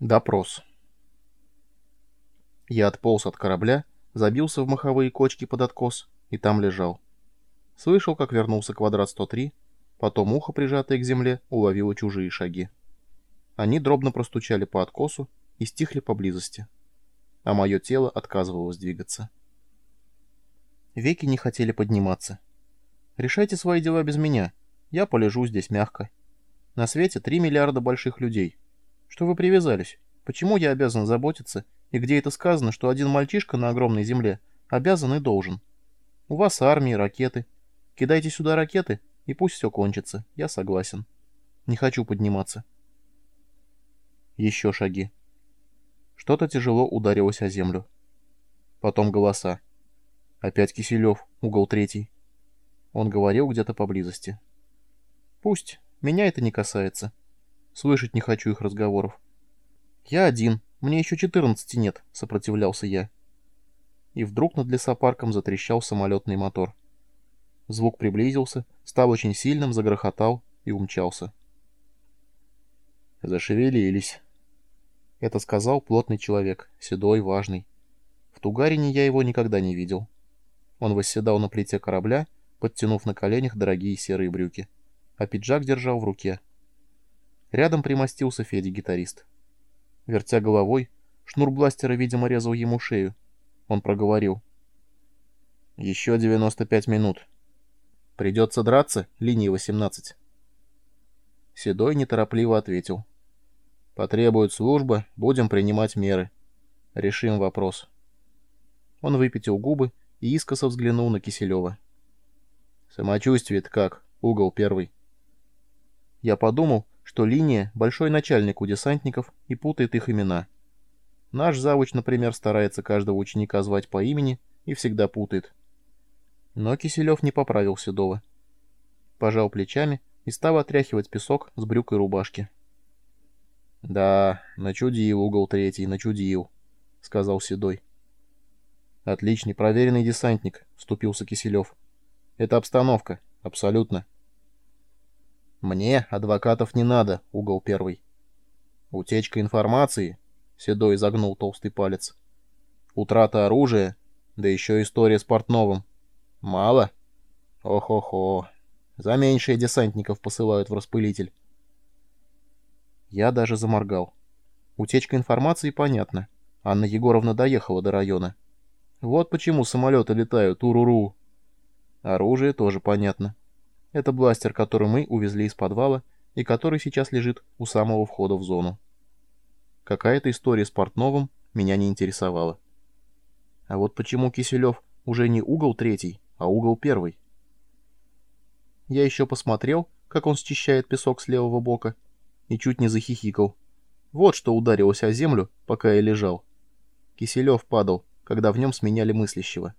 Допрос. Я отполз от корабля, забился в маховые кочки под откос и там лежал. Слышал, как вернулся квадрат 103, потом ухо, прижатое к земле, уловило чужие шаги. Они дробно простучали по откосу и стихли поблизости, а мое тело отказывалось двигаться. Веки не хотели подниматься. «Решайте свои дела без меня. Я полежу здесь мягко. На свете 3 миллиарда больших людей». Что вы привязались? Почему я обязан заботиться? И где это сказано, что один мальчишка на огромной земле обязан и должен? У вас армии, ракеты. Кидайте сюда ракеты, и пусть все кончится. Я согласен. Не хочу подниматься. Еще шаги. Что-то тяжело ударилось о землю. Потом голоса. Опять Киселев, угол третий. Он говорил где-то поблизости. Пусть. Меня это не касается. Слышать не хочу их разговоров. «Я один. Мне еще четырнадцати нет», — сопротивлялся я. И вдруг над лесопарком затрещал самолетный мотор. Звук приблизился, стал очень сильным, загрохотал и умчался. «Зашевелились», — это сказал плотный человек, седой, важный. В Тугарине я его никогда не видел. Он восседал на плите корабля, подтянув на коленях дорогие серые брюки, а пиджак держал в руке — Рядом примостился Федя-гитарист. Вертя головой, шнур бластера, видимо, резал ему шею. Он проговорил. «Еще 95 минут. Придется драться, линии 18». Седой неторопливо ответил. «Потребует служба, будем принимать меры. Решим вопрос». Он выпятил губы и искоса взглянул на Киселева. «Самочувствие-то как? Угол первый». Я подумал, что линия — большой начальник у десантников и путает их имена. Наш завуч, например, старается каждого ученика звать по имени и всегда путает. Но Киселев не поправил Седова. Пожал плечами и стал отряхивать песок с брюк и рубашки. «Да, начудил угол третий, начудил», — сказал Седой. «Отличный, проверенный десантник», — вступился Киселев. «Это обстановка, абсолютно». Мне адвокатов не надо, угол первый. Утечка информации, Седой загнул толстый палец. Утрата оружия, да еще история с Портновым. Мало? Ох-охо. За меньшие десантников посылают в распылитель. Я даже заморгал. Утечка информации понятна. Анна Егоровна доехала до района. Вот почему самолеты летают, уруру. Оружие тоже понятно. Это бластер, который мы увезли из подвала и который сейчас лежит у самого входа в зону. Какая-то история с Портновым меня не интересовала. А вот почему Киселев уже не угол третий, а угол первый? Я еще посмотрел, как он счищает песок с левого бока, и чуть не захихикал. Вот что ударилось о землю, пока я лежал. Киселев падал, когда в нем сменяли мыслящего.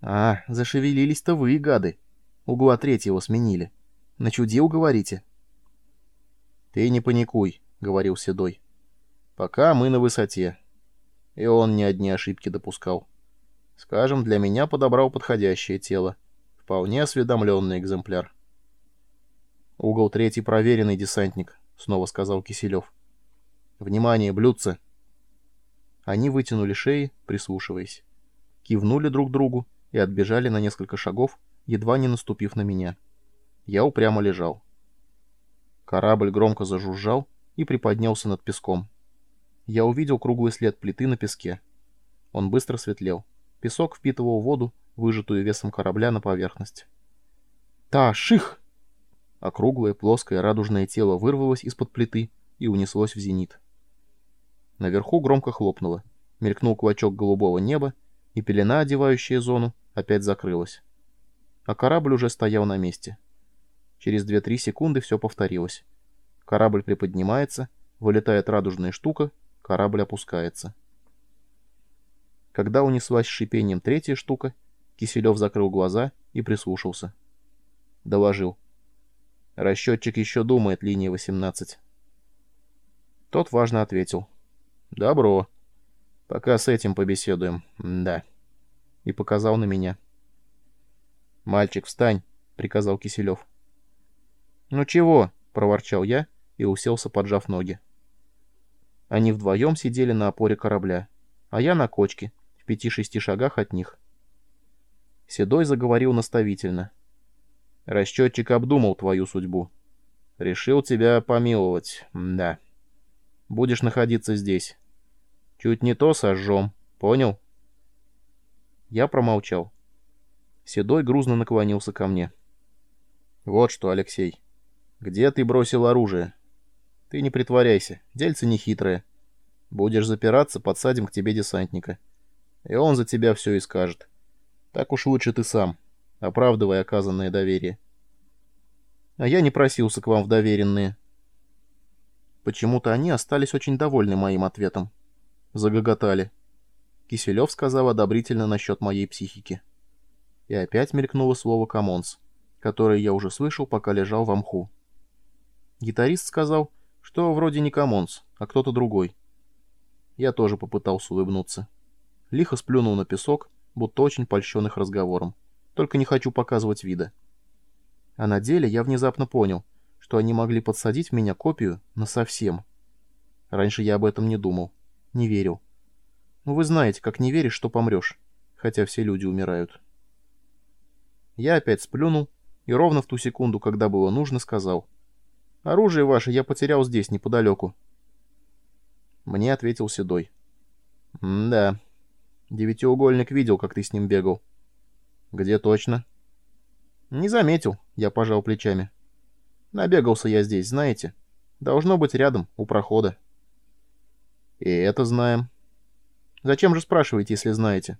А, зашевелились-то вы, гады. Угла третьего сменили. Начудил, говорите? — Ты не паникуй, — говорил Седой. — Пока мы на высоте. И он ни одни ошибки допускал. Скажем, для меня подобрал подходящее тело. Вполне осведомленный экземпляр. — Угол третий проверенный, десантник, — снова сказал Киселев. — Внимание, блюдце! Они вытянули шеи, прислушиваясь. Кивнули друг другу и отбежали на несколько шагов, едва не наступив на меня. Я упрямо лежал. Корабль громко зажужжал и приподнялся над песком. Я увидел круглый след плиты на песке. Он быстро светлел. Песок впитывал воду, выжатую весом корабля на поверхность. «Та, ших!» Округлое, плоское, радужное тело вырвалось из-под плиты и унеслось в зенит. Наверху громко хлопнуло. Мелькнул клочок голубого неба, и пелена, одевающая зону, опять закрылась а корабль уже стоял на месте. Через 2-3 секунды все повторилось. Корабль приподнимается, вылетает радужная штука, корабль опускается. Когда унеслась с шипением третья штука, Киселев закрыл глаза и прислушался. Доложил. Расчетчик еще думает, линия 18. Тот важно ответил. Добро. Пока с этим побеседуем. Да. И показал на меня. «Мальчик, встань!» — приказал Киселев. «Ну чего?» — проворчал я и уселся, поджав ноги. Они вдвоем сидели на опоре корабля, а я на кочке, в пяти-шести шагах от них. Седой заговорил наставительно. «Расчетчик обдумал твою судьбу. Решил тебя помиловать, да. Будешь находиться здесь. Чуть не то сожжем, понял?» Я промолчал. Седой грузно наклонился ко мне. «Вот что, Алексей, где ты бросил оружие? Ты не притворяйся, дельце нехитрое. Будешь запираться, подсадим к тебе десантника. И он за тебя все и скажет. Так уж лучше ты сам, оправдывая оказанное доверие. А я не просился к вам в доверенные. Почему-то они остались очень довольны моим ответом. Загоготали. Киселев сказал одобрительно насчет моей психики. И опять мелькнуло слово «коммонс», которое я уже слышал, пока лежал в мху. Гитарист сказал, что вроде не коммонс, а кто-то другой. Я тоже попытался улыбнуться. Лихо сплюнул на песок, будто очень польщенных разговором. Только не хочу показывать вида. А на деле я внезапно понял, что они могли подсадить в меня копию насовсем. Раньше я об этом не думал, не верил. Ну вы знаете, как не веришь, что помрешь, хотя все люди умирают. Я опять сплюнул и ровно в ту секунду, когда было нужно, сказал. «Оружие ваше я потерял здесь, неподалеку». Мне ответил Седой. «Да, Девятиугольник видел, как ты с ним бегал. Где точно? Не заметил, я пожал плечами. Набегался я здесь, знаете. Должно быть рядом, у прохода. И это знаем. Зачем же спрашиваете, если знаете?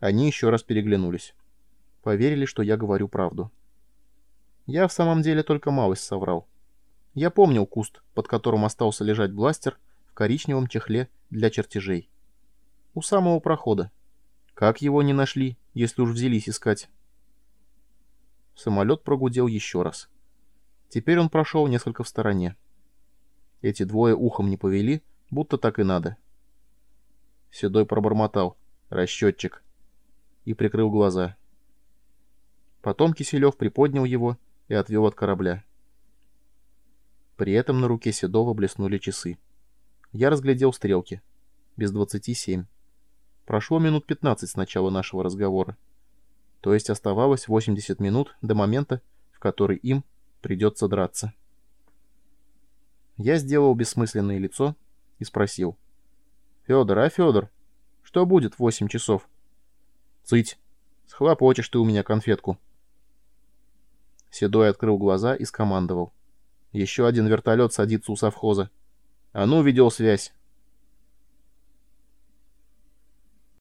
Они еще раз переглянулись. Поверили, что я говорю правду. Я в самом деле только малость соврал. Я помнил куст, под которым остался лежать бластер в коричневом чехле для чертежей. У самого прохода. Как его не нашли, если уж взялись искать? Самолет прогудел еще раз. Теперь он прошел несколько в стороне. Эти двое ухом не повели, будто так и надо. Седой пробормотал. Расчетчик. И прикрыл глаза. Потом Киселев приподнял его и отвел от корабля. При этом на руке Седова блеснули часы. Я разглядел стрелки. Без двадцати семь. Прошло минут 15 с начала нашего разговора. То есть оставалось 80 минут до момента, в который им придется драться. Я сделал бессмысленное лицо и спросил. «Федор, а Федор, что будет в 8 часов?» «Цыть! Схлопочешь ты у меня конфетку!» Седой открыл глаза и скомандовал. «Еще один вертолет садится у совхоза. А ну, видеосвязь!